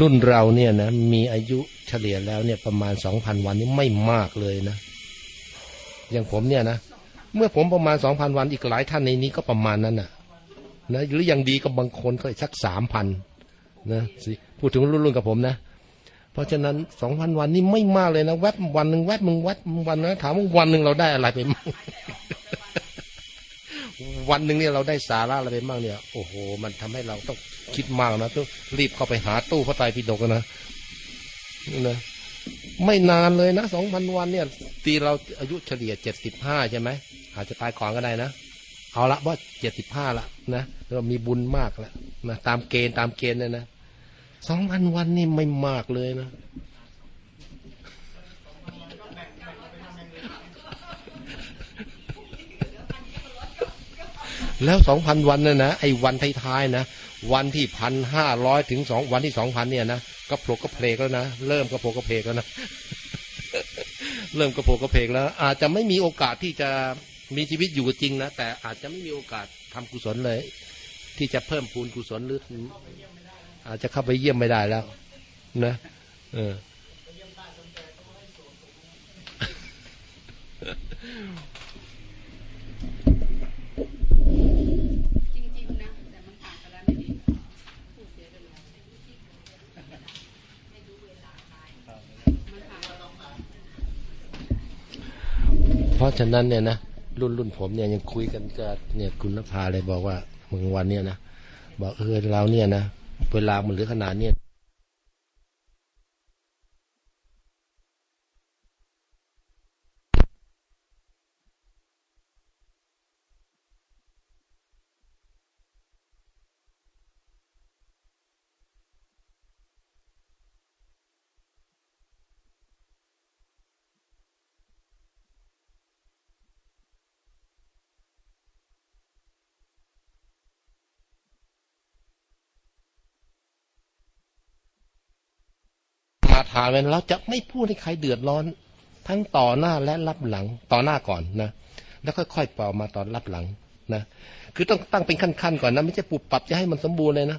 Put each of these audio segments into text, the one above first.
รุ่นเราเนี่ยนะมีอายุเฉลี่ยแล้วเนี่ยประมาณสองพันวันนี่ไม่มากเลยนะ อย่างผมเนี่ยนะเมื่อผมประมาณสองพันวันอีกหลายท่านในนี้ก็ประมาณนั้นน่ะนะหรืออย่างดีก็บางคนก็สักสามพันนะสิพูดถึงรุ่นๆกับผมนะ เพราะฉะนั้นสองพันวันนี่ไม่มากเลยนะแวบวันหนึ่งแวบมึงแวบวันนะถามว่าวันหนึ่งเราได้อะไรไปมั่งวันหนึ่งเนี่ยเราได้สาระอะไรไปบ้างเนี่ย โอ้โห มันทำให้เราต้อง คิดมากนะต้องรีบเข้าไปหาตู้พระไตรปิฎกนะนี่นะไม่นานเลยนะสองพันวันเนี่ย ตีเราอายุเฉลี่ยเจ็ดสิบห้าใช่ไหมอาจจะตายก่อนก็ได้นะเอาละว่าเจ็ดสิบห้าละนะเรามีบุญมากแล้วนะตามเกณฑ์ตามเกณฑ์เลยนะสองพันวันนี่ไม่มากเลยนะแล้วสองพันวันน่ะนะไอ้วันท้ายๆนะ วันที่พันห้าร้อยถึงสองวันที่สองพันเนี่ยนะก็โผล่ก็เพลกแล้วนะเริ่มก็โผล่ก็เพลกแล้วนะเริ่มกระโผล่กระเพกแล้ว อาจจะไม่มีโอกาสที่จะมีชีวิตอยู่จริงนะแต่อาจจะไม่มีโอกาสทำกุศลเลย ที่จะเพิ่มพูนกุศลหรืออาจจะเข้าไปเยี่ยมไม่ได้แล้ว นะเออ จริงๆนะแต่มันผ่านไปแล้วไม่ดีพูดเสียไปเลยไม่รู้เวลาตายมันผ่านไปแล้ว เพ ราะฉะนั้นเนี่ยนะรุ่นรุ่นผมเนี่ยยังคุยกันกับเนี่ยคุณนภาเลยบอกว่ามึงวันเนี่ยนะบอกเออเราเนี่ยนะเวลามันเหลือขนาดเนี่ย มาทานไว้เราจะไม่พูดให้ใครเดือดร้อน ทั้งต่อหน้าและรับหลังต่อหน้าก่อนนะ แล้วค่อยๆเป่ามาตอนรับหลังนะคือต้องตั้งเป็นขั้นๆก่อนนะไม่ใช่ปุบปรับจะให้มันสมบูรณ์เลยนะ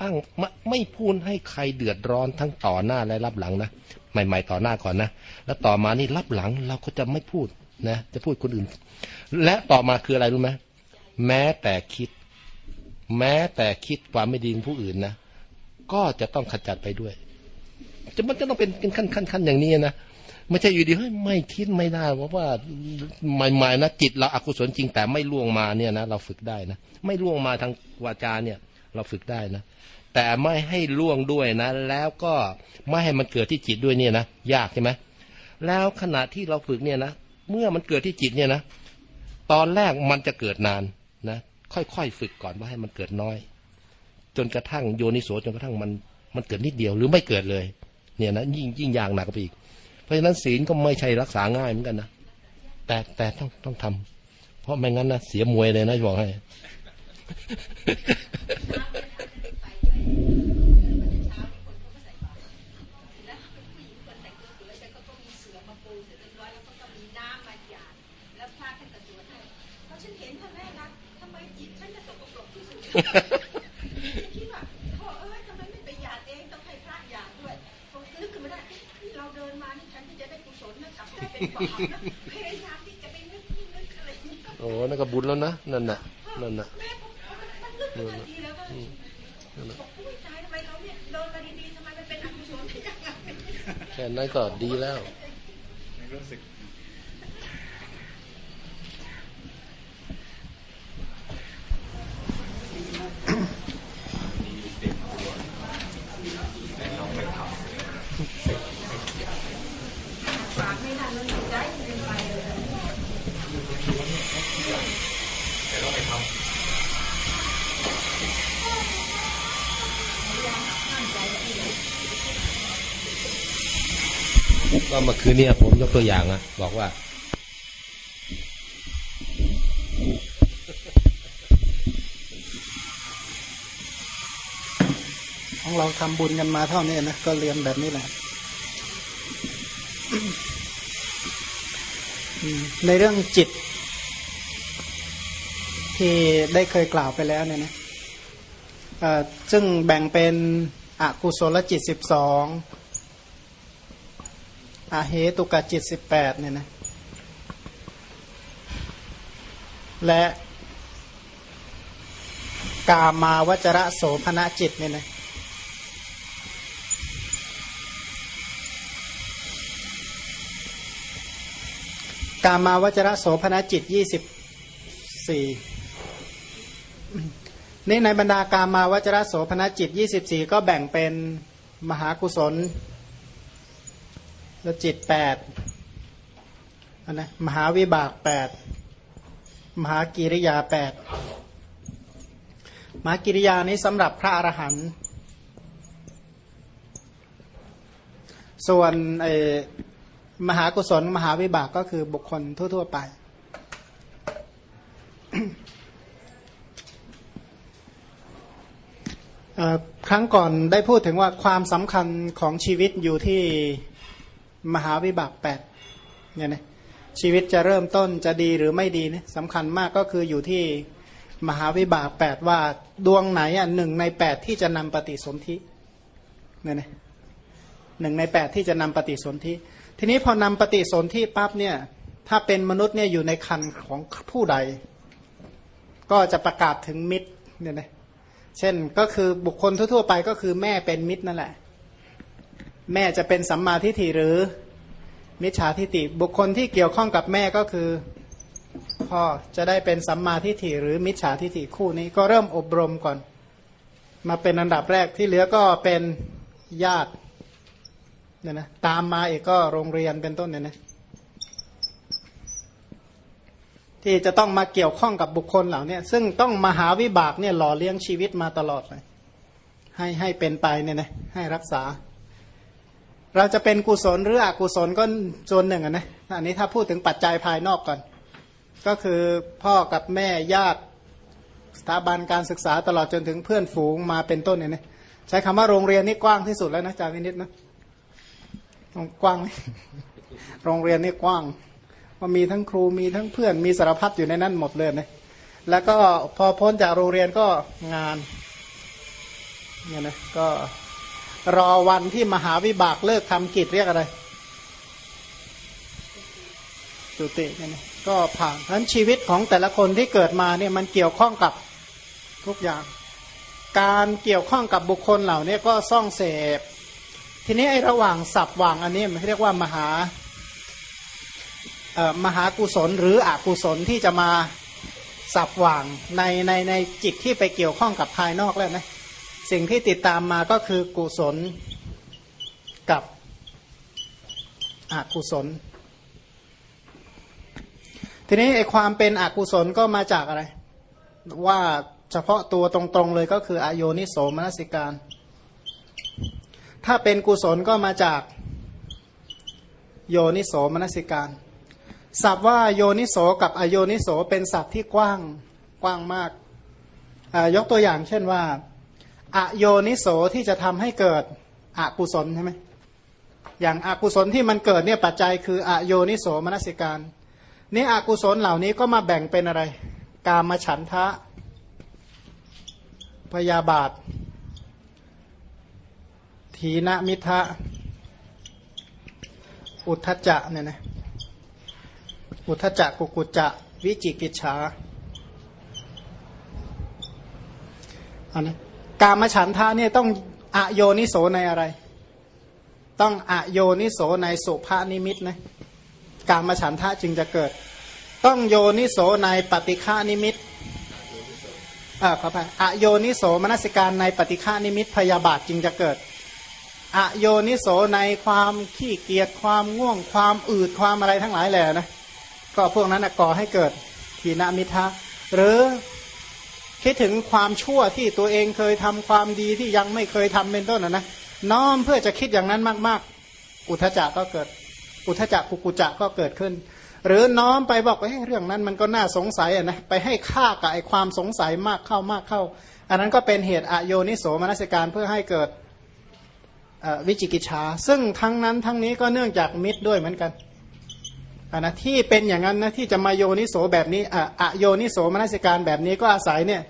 ตั้งไม่ไม่พูดให้ใครเดือดร้อนทั้งต่อหน้าและรับหลังนะใหม่ ๆ ต่อหน้าก่อนนะแล้วต่อมานี่รับหลังเราก็จะไม่พูดนะจะพูดคนอื่น และต่อมาคืออะไรรู้ไหมแม้แต่คิด แม้แต่คิดความไม่ดีของผู้อื่นนะก็จะต้องขจัดไปด้วย จะมันจะต้องเป็นเป็นขั้นขั้นขั้นอย่างนี้นะไม่ใช่อยู่ดีเฮ้ยไม่คิดไม่ได้เพราะว่าใหม่ๆนะจิตเราอกุศลจริงแต่ไม่ล่วงมาเนี่ยนะเราฝึกได้นะไม่ล่วงมาทางวาจาเนี่ย เราฝึกได้นะแต่ไม่ให้ล่วงด้วยนะ แล้วก็ไม่ให้มันเกิดที่จิตด้วยเนี่ยนะยากใช่ไหมแล้วขณะที่เราฝึกเนี่ยนะเมื่อมันเกิดที่จิตเนี่ยนะตอนแรกมันจะเกิดนานนะ ค่อยๆฝึกก่อนว่าให้มันเกิดน้อย จนกระทั่งโยนิโสจนกระทั่งมันมันเกิดนิดเดียวหรือไม่เกิดเลย เนี่ยนะยิ่งยิ่งยากหนักไปอีก เพราะฉะนั้นศีลก็ไม่ใช่รักษาง่ายเหมือนกันนะแต่แต่ต้องต้องทำเพราะไม่งั้นนะเสียมวยเลยนะจะบอกให้ โอ้นั่นก็บุญแล้วนะนั่นน่ะนั่นน่ะแม่ผมมันนึกขึ้นมาทีแล้วก็บอกอุ้ยตายทำไมเราเนี่ยเดินมาดีๆทำไมมันเป็นอกุศลได้ยังไงแค่นั้นก็ดีแล้วรู้สึก ก็เมื่อคืนเนี่ยผมยกตัวอย่างอะบอกว่า ของเราทำบุญกันมาเท่านี้นะ ก็เรียนแบบนี้แหละในเรื่องจิต ที่ได้เคยกล่าวไปแล้วเนี่ยนะซึ่งแบ่งเป็นอกุศลจิตสิบสอง อาเหตุกจิตสิบแปดเนี่ยนะและกามาวจระโสภณจิตเนี่ยนะกามาวจระโสภณจิตยี่สิบสี่นี่ในบรรดากามาวจระโสภณจิตยี่สิบสี่ก็แบ่งเป็นมหากุศล และจิตแปดนนะมหาวิบากแปดมหากิริยาแปดมหากิริยานี้สำหรับพระอรหันต์ส่วนมหากุศลมหาวิบากก็คือบุคคลทั่ว ๆ ไป ครั้งก่อนได้พูดถึงว่าความสำคัญของชีวิตอยู่ที่ มหาวิบากแปดเนี่ยนะชีวิตจะเริ่มต้นจะดีหรือไม่ดีเนี่ยสำคัญมากก็คืออยู่ที่มหาวิบากแปดว่าดวงไหนอะหนึ่งในแปดที่จะนำปฏิสนธิเนี่ยนะหนึ่งในแปดที่จะนำปฏิสนธิทีนี้พอนำปฏิสนธิปั๊บเนี่ยถ้าเป็นมนุษย์เนี่ยอยู่ในคันของผู้ใด ก็จะประกาศถึงมิตรเนี่ยนะเช่นก็คือบุคคลทั่วๆไปก็คือแม่เป็นมิตรนั่นแหละ แม่จะเป็นสัมมาทิฏฐิหรือมิจฉาทิฏฐิบุคคลที่เกี่ยวข้องกับแม่ก็คือพ่อจะได้เป็นสัมมาทิฏฐิหรือมิจฉาทิฏฐิคู่นี้ก็เริ่มอบรมก่อน มาเป็นอันดับแรกที่เหลือก็เป็นญาติเนี่ยนะตามมาอีกก็โรงเรียนเป็นต้นเนี่ยนะที่จะต้องมาเกี่ยวข้องกับบุคคลเหล่านี้ซึ่งต้องมาหาวิบากเนี่ยหล่อเลี้ยงชีวิตมาตลอดเลยให้ให้เป็นไปเนี่ยนะให้รักษา เราจะเป็นกุศลหรืออกุศลก็ส่วนหนึ่งนะอันนี้ถ้าพูดถึงปัจจัยภายนอกก่อน ก็คือพ่อกับแม่ญาติสถาบันการศึกษาตลอดจนถึงเพื่อนฝูงมาเป็นต้นเนี่ยนะใช้คำว่าโรงเรียนนี่กว้างที่สุดแล้วนะจาวินิดนะกว้าง โรงเรียนนี่กว้างว่ามีทั้งครูมีทั้งเพื่อนมีสารพัดอยู่ในนั้นหมดเลยนะแล้วก็พอพ้นจากโรงเรียนก็งานเนี่ยนะก็ รอวันที่มหาวิบากเลิกทำกิจเรียกอะไรจุติเนี่ยก็ผ่านเพราะฉะนั้นชีวิตของแต่ละคนที่เกิดมาเนี่ยมันเกี่ยวข้องกับทุกอย่าง การเกี่ยวข้องกับบุคคลเหล่านี้ก็ซ่องเสพ ทีนี้ไอ้ระหว่างสับว่างอันนี้มันเรียกว่ามหาเอ่อมหากุศลหรืออกุศลที่จะมาสับว่างในในในจิตที่ไปเกี่ยวข้องกับภายนอกแล้วนะ สิ่งที่ติดตามมาก็คือกุศลกับอกุศล ทีนี้ไอความเป็นอกุศลก็มาจากอะไร ว่าเฉพาะตัวตรงๆเลยก็คืออโยนิโสมนสิการ ถ้าเป็นกุศลก็มาจากโยนิโสมนสิการศัพท์ว่าโยนิโสกับอโยนิโสเป็นศัพท์ที่กว้างกว้างมาก ยกตัวอย่างเช่นว่า อโยนิโสที่จะทำให้เกิดอกุศลใช่ไหมอย่างอากุศลที่มันเกิดเนี่ยปัจจัยคืออโยนิโสมนสิการ นี่อกุศลเหล่านี้ก็มาแบ่งเป็นอะไร กามฉันทะ พยาบาท ทีนมิทะ อุทธจะเนี่ยนะอุทจักกุกุจะวิจิกิจฉาอันนี้ การมฉันทาเนี่ยต้องอโยนิโสในอะไร ต้องอโยนิโสในสุภานิมิตนะกามฉันทะจึงจะเกิด ต้องโยนิโสในปฏิฆานิมิตอ่าขอไปอโยนิโสมนสิการในปฏิฆานิมิตพยาบาทจึงจะเกิด อโยนิโสในความขี้เกียจความง่วงความอืดความอะไรทั้งหลายแหละนะก็พวกนั้นก่อให้เกิดถีนมิทธะหรือ คิดถึงความชั่วที่ตัวเองเคยทำความดีที่ยังไม่เคยทำเป็นต้นนะนะน้อมเพื่อจะคิดอย่างนั้นมาก ๆ อุทจักก็เกิด อุทจักกุกุจักก็เกิดขึ้น หรือน้อมไปบอกว่าเรื่องนั้นมันก็น่าสงสัยอะนะไปให้ค่ากับไอความสงสัยมากเข้ามากเข้า อันนั้นก็เป็นเหตุอโยนิโสมนัสการเพื่อให้เกิดวิจิกิจชาซึ่งทั้งนั้นทั้งนี้ก็เนื่องจากมิตรด้วยเหมือนกัน อันนะที่เป็นอย่างนั้นนะที่จะมาโยนิโสแบบนี้อะอะโยนิโสมนสิการแบบนี้ก็อาศัยเนี่ย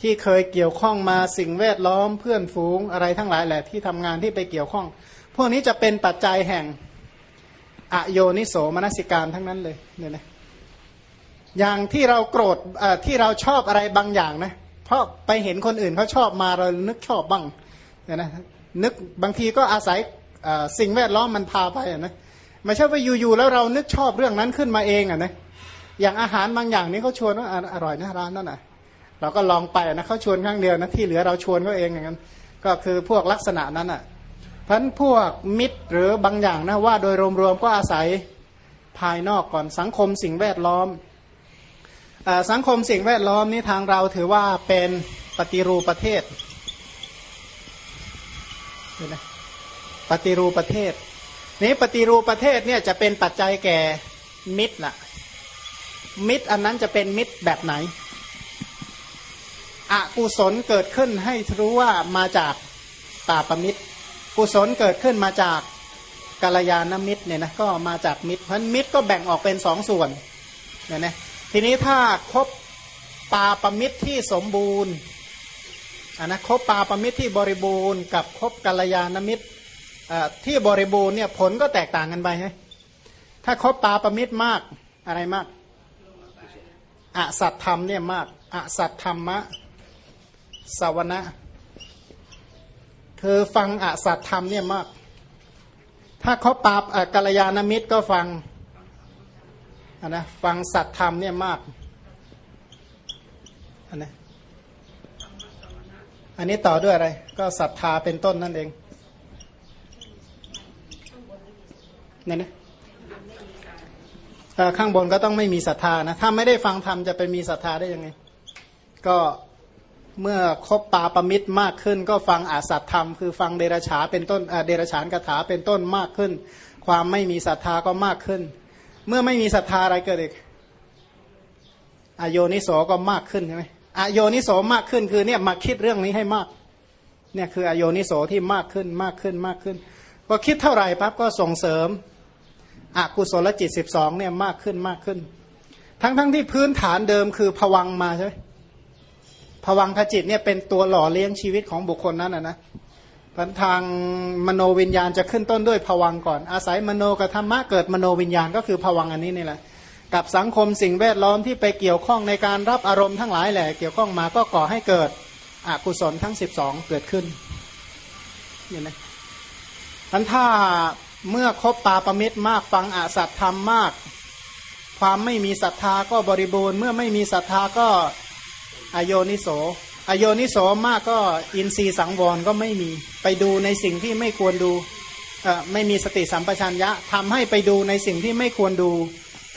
ที่เคยเกี่ยวข้องมาสิ่งแวดล้อมเพื่อนฝูงอะไรทั้งหลายแหละที่ทำงานที่ไปเกี่ยวข้อง พวกนี้จะเป็นปัจจัยแห่งอโยนิโสมนสิการทั้งนั้นเลยเนี่ยนะอย่างที่เราโกรธที่เราชอบอะไรบางอย่างนะเพราะไปเห็นคนอื่นเขาชอบมาเรานึกชอบบ้างเนี่ยนะนึกบางทีก็อาศัยสิ่งแวดล้อมมันพาไปนะ ไม่ใช่ว่าอยู่ๆแล้วเรานึกชอบเรื่องนั้นขึ้นมาเองอะนะอย่างอาหารบางอย่างนี้เขาชวนว่าอร่อยนะร้านนั่นอะเราก็ลองไปนะเขาชวนครั้งเดียวนะที่เหลือเราชวนเขาเองอย่างนั้น ก็คือพวกลักษณะนั้นอะพันพวกมิตรหรือบางอย่างนะว่าโดยรวมๆก็อาศัยภายนอกก่อนสังคมสิ่งแวดล้อมสังคมสิ่งแวดล้อมนี้ทางเราถือว่าเป็นปฏิรูปประเทศปฏิรูปประเทศ นี้ปฏิรูปประเทศเนี่ยจะเป็นปัจจัยแก่มิตรล่ะมิตรอันนั้นจะเป็นมิตรแบบไหนอกุศลเกิดขึ้นให้รู้ว่ามาจากตาปมิตร กุศลเกิดขึ้นมาจากกาลยานมิตรเนี่ยนะก็มาจากมิตรเพราะมิตรก็แบ่งออกเป็นสองส่วนเนี่ยนะทีนี้ถ้าครบปาปมิตรที่สมบูรณ์อันนะครบปาปมิตรที่บริบูรณ์ กับครบกาลยานมิตร ที่บริบูรณ์เนี่ยผลก็แตกต่างกันไปใช่ถ้าครบปาปมิตรมากอะไรมากอสัตธรรมเนี่ยมากอสัตธรรมะสวนะคือฟังอสัตธรรมเนี่ยมาก ถ้าเขาปาบกัลยาณมิตรก็ฟังนะฟังสัตธรรมเนี่ยมากอันนี้อันนี้ต่อด้วยอะไร ก็ศรัทธาเป็นต้นนั่นเอง เนี่ยนะข้างบนก็ต้องไม่มีศรัทธานะถ้าไม่ได้ฟังธรรมจะไปมีศรัทธาได้ยังไง ก็เมื่อคบปาปมิตรมากขึ้น ก็ฟังอาสัตธรรมคือฟังเดรฉาเป็นต้นเดรฉานคาถาเป็นต้นมากขึ้น ความไม่มีศรัทธาก็มากขึ้น เมื่อไม่มีศรัทธาอะไรเกิดอีกอโยนิโสก็มากขึ้นใช่ไหมอโยนิโสมากขึ้นคือเนี่ยมาคิดเรื่องนี้ให้มากเนี่ยคืออโยนิโสที่มากขึ้นมากขึ้นมากขึ้นพอคิดเท่าไหร่ปั๊บก็ส่งเสริม อกุศลจิตสิบสองเนี่ยมากขึ้นมากขึ้น ทั้งทั้งที่พื้นฐานเดิมคือผวังมาใช่ไหมผวังขจิตเนี่ยเป็นตัวหล่อเลี้ยงชีวิตของบุคคลนั้นนะนะทางมโนวิญญาณจะขึ้นต้นด้วยผวังก่อน อาศัยมโนกับธรรมะเกิดมโนวิญญาณก็คือผวังอันนี้นี่แหละ กับสังคมสิ่งแวดล้อมที่ไปเกี่ยวข้องในการรับอารมณ์ทั้งหลายแหละ เกี่ยวข้องมาก็ก่อให้เกิดอกุศลทั้งสิบสองเกิดขึ้นเห็นไหมพันถ้า เมื่อคบปาปมิตรมากฟังอสัตธรรมมาก ความไม่มีศรัทธาก็บริบูรณ์ เมื่อไม่มีศรัทธาก็อโยนิโสอโยนิโสมากก็อินทรีย์สังวรก็ไม่มีไปดูในสิ่งที่ไม่ควรดูไม่มีสติสัมปชัญญะทำให้ไปดูในสิ่งที่ไม่ควรดู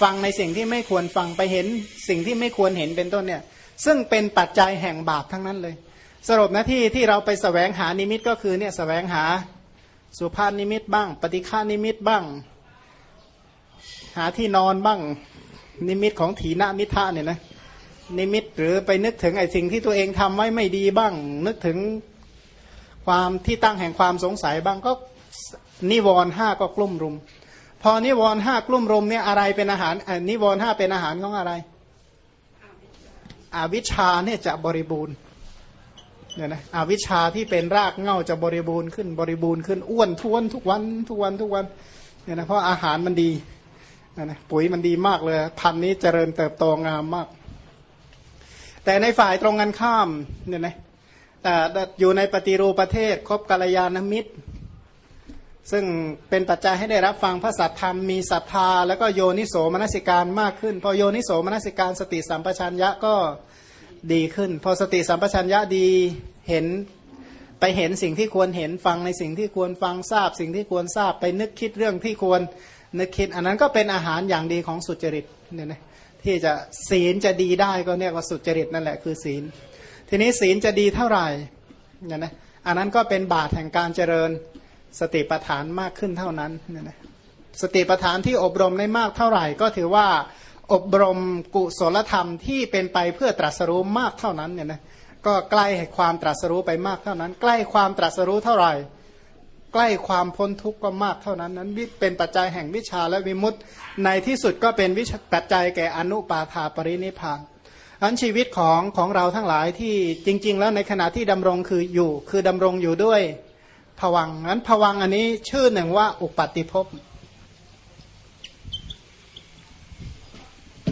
ฟังในสิ่งที่ไม่ควรฟังไปเห็นสิ่งที่ไม่ควรเห็นเป็นต้นเนี่ย ซึ่งเป็นปัจจัยแห่งบาปทั้งนั้นเลย สรุปนะที่ที่เราไปแสวงหานิมิตก็คือเนี่ยสแสวงหา สุภาพนิมิตบ้าง ปฏิฆานิมิตบ้าง หาที่นอนบ้าง นิมิตของถีนมิทธะเนี่ยนะนิมิตหรือไปนึกถึงไอ้สิ่งที่ตัวเองทำไว้ไม่ดีบ้าง นึกถึงความที่ตั้งแห่งความสงสัยบ้างก็นิวรห้าก็กลุ่มรุม พอนิวรห้ากลุ่มรุมเนี่ยอะไรเป็นอาหารนิวรห้าเป็นอาหารของอะไรอวิชชาเนี่ยจะบริบูรณ์ เนี่ยนะอวิชชาที่เป็นรากเง่าจะบริบูรณ์ขึ้นบริบูรณ์ขึ้นอ้วนท้วนทุกวันทุกวันทุกวันเนี่ยนะเพราะอาหารมันดีนะนะปุ๋ยมันดีมากเลย พันนี้เจริญเติบโตงามมาก แต่ในฝ่ายตรงกันข้ามเนี่ยนะแต่อยู่ในปฏิรูปประเทศครบกัลยาณมิตร ซึ่งเป็นปัจจัยให้ได้รับฟังพระสัทธรรมมีศรัทธา แล้วก็โยนิโสมนสิการมากขึ้น พอโยนิโสมนสิการสติสัมปชัญญะก็ ดีขึ้น พอสติสัมปชัญญะดีเห็นไปเห็นสิ่งที่ควรเห็นฟังในสิ่งที่ควรฟังทราบ สิ่งที่ควรทราบไปนึกคิดเรื่องที่ควรนึกคิด อันนั้นก็เป็นอาหารอย่างดีของสุจริตเนี่ยนะที่จะศีลจะดีได้ก็เนี่ยว่าสุจริตนั่นแหละคือศีล ทีนี้ศีลจะดีเท่าไหร่เนี่ยนะอันนั้นก็เป็นบาตแห่งการเจริญสติปัฏฐานมากขึ้นเท่านั้นเนี่ยนะสติปัฏฐานที่อบรมได้มากเท่าไหร่ ก็ถือว่า อบรมกุศลธรรมที่เป็นไปเพื่อตรัสรู้มากเท่านั้นเนี่ยนะก็ใกล้ความตรัสรู้ไปมากเท่านั้น ใกล้ความตรัสรู้เท่าไหร่ ใกล้ความพ้นทุกข์ก็มากเท่านั้น นั้นเป็นปัจจัยแห่งวิชาและวิมุตติในที่สุดก็เป็นวิปัจจัยแก่อนุปาทาปรินิพานอันชีวิตของของเราทั้งหลายที่จริง ๆ แล้วในขณะที่ดำรงคืออยู่ คือดำรงอยู่ด้วยผวังนั้นผวังอันนี้ชื่อหนึ่งว่าอุปัติภพ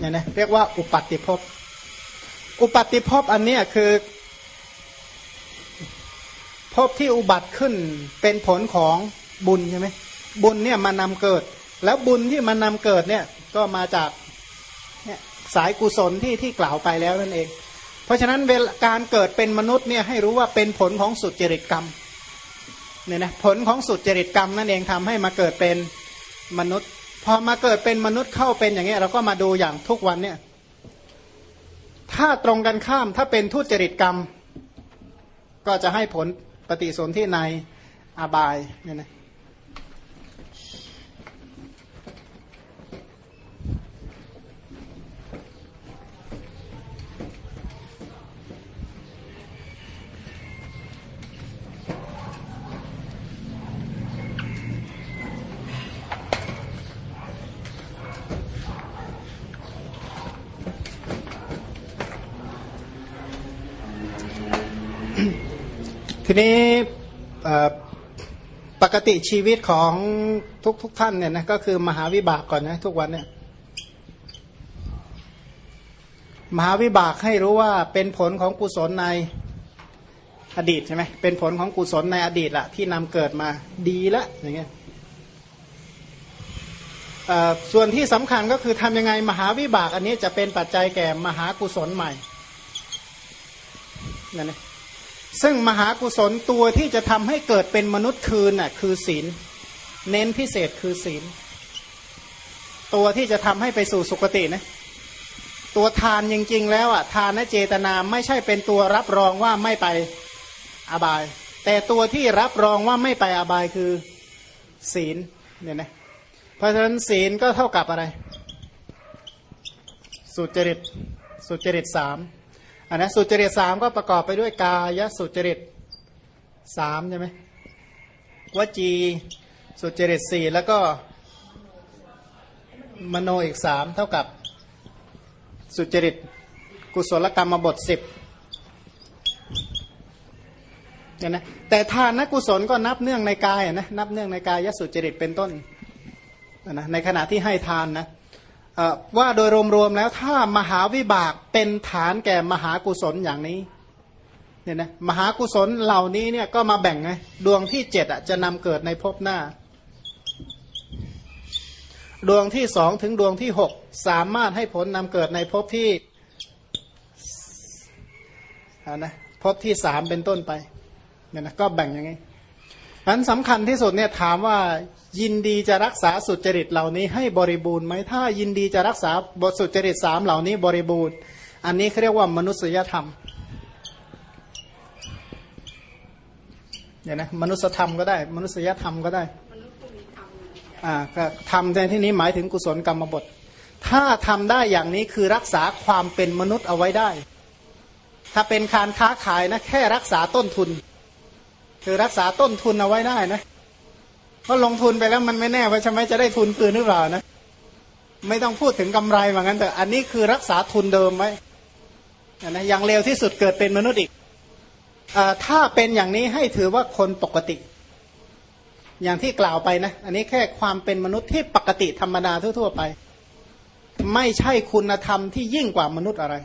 เนี่ยนะเรียกว่าอุปัติภพ อุปัติภพอันเนี้ยคือภพที่อุบัติขึ้นเป็นผลของบุญใช่ไหมบุญเนี่ยมานำเกิด แล้วบุญที่มานำเกิดเนี่ยก็มาจากเนี่ยสายกุศลที่ที่กล่าวไปแล้วนั่นเอง เพราะฉะนั้นเวลาการเกิดเป็นมนุษย์เนี่ยให้รู้ว่าเป็นผลของสุจริตกรรมเนี่ยนะผลของสุจริตกรรมนั่นเองทำให้มาเกิดเป็นมนุษย์ พอมาเกิดเป็นมนุษย์เข้าเป็นอย่างเงี้ยเราก็มาดูอย่างทุกวันเนี่ย ถ้าตรงกันข้ามถ้าเป็นทุจริตกรรม ก็จะให้ผลปฏิสนธิในอบายเนี่ยนะ ทีนี้ปกติชีวิตของทุกทุกท่านเนี่ยนะก็คือมหาวิบากก่อนนะทุกวันเนี่ยมหาวิบากให้รู้ว่าเป็นผลของกุศลในอดีตใช่ไหมเป็นผลของกุศลในอดีตละที่นำเกิดมาดีละอย่างเงี้ยส่วนที่สำคัญก็คือทำยังไงมหาวิบากอันนี้จะเป็นปัจจัยแก่มหากุศลใหม่นั่นเอง ซึ่งมหากุศลตัวที่จะทำให้เกิดเป็นมนุษย์คืนน่ะคือศีล เน้นพิเศษคือศีล ตัวที่จะทำให้ไปสู่สุคตินะตัวทานจริง ๆ แล้วอะทานและเจตนาไม่ใช่เป็นตัวรับรองว่าไม่ไปอบาย แต่ตัวที่รับรองว่าไม่ไปอบายคือศีลเนี่ยนะเพราะฉะนั้นศีลก็เท่ากับอะไร สุจริตสุจริตสาม อันนะสุจริตสามก็ประกอบไปด้วยกายสุจริตสามใช่ไหมวจีสุจริตสี่แล้วก็มโนอีกสามเท่ากับสุจริตกุศลกรรมบทสิบเนี่ยนะแต่ทานกุศลก็นับเนื่องในกายอะนะนับเนื่องในกายสุจริตเป็นต้นนะในขณะที่ให้ทานนะ ว่าโดยรวมๆแล้วถ้ามหาวิบากเป็นฐานแก่มหากุศลอย่างนี้เนี่ยนะมหากุศลเหล่านี้เนี่ยก็มาแบ่งไงดวงที่เจ็ดอะจะนำเกิดในภพหน้า ดวงที่สองถึงดวงที่หกสามารถให้ผลนำเกิดในภพที่นะภพที่สามเป็นต้นไปเนี่ยนะก็แบ่งอย่างนี้นั้นสำคัญที่สุดเนี่ยถามว่า ยินดีจะรักษาสุจริตเหล่านี้ให้บริบูรณ์ไหมถ้ายินดีจะรักษาบทสุจริตสามเหล่านี้บริบูรณ์ อันนี้เขาเรียกว่ามนุษยธรรมเนี่ยนะมนุษยธรรมก็ได้ มนุษยธรรมก็ได้มนุษย์ผู้มีธรรมเนี่ยอ่าก็ทำในที่นี้หมายถึงกุศลกรรมบท ถ้าทำได้อย่างนี้คือรักษาความเป็นมนุษย์เอาไว้ได้ ถ้าเป็นการค้าขายนะแค่รักษาต้นทุน คือรักษาต้นทุนเอาไว้ได้นะ เพราะลงทุนไปแล้วมันไม่แน่ว่าใช่ไหมจะได้ทุนคืนหรือเปล่านะ ไม่ต้องพูดถึงกำไรเหมือนกันแต่อันนี้คือรักษาทุนเดิมไว้นะอย่างเร็วที่สุดเกิดเป็นมนุษย์อีกอถ้าเป็นอย่างนี้ให้ถือว่าคนปกติ อย่างที่กล่าวไปนะ อันนี้แค่ความเป็นมนุษย์ที่ปกติธรรมดาทั่วๆไป ไม่ใช่คุณธรรมที่ยิ่งกว่ามนุษย์อะไร